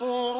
واشكروا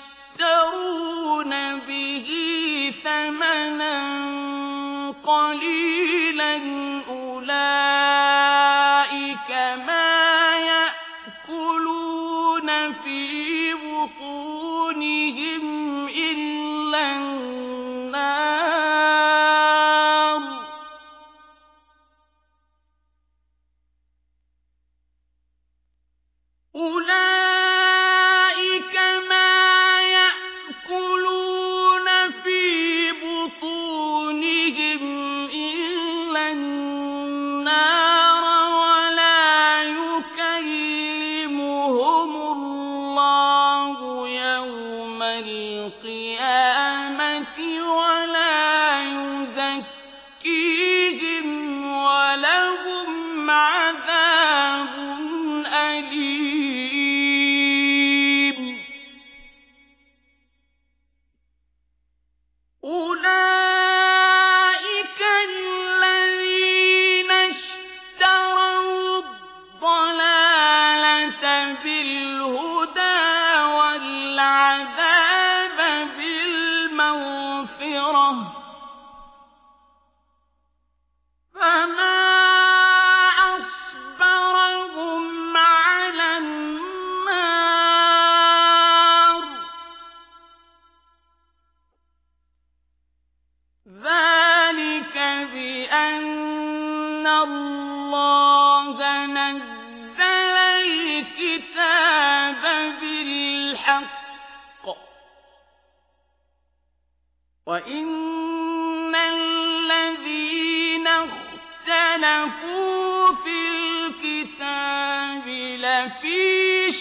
به ثمنا قليلا القيامة ولا الحق. وإن الذين اختلفوا في الكتاب لفي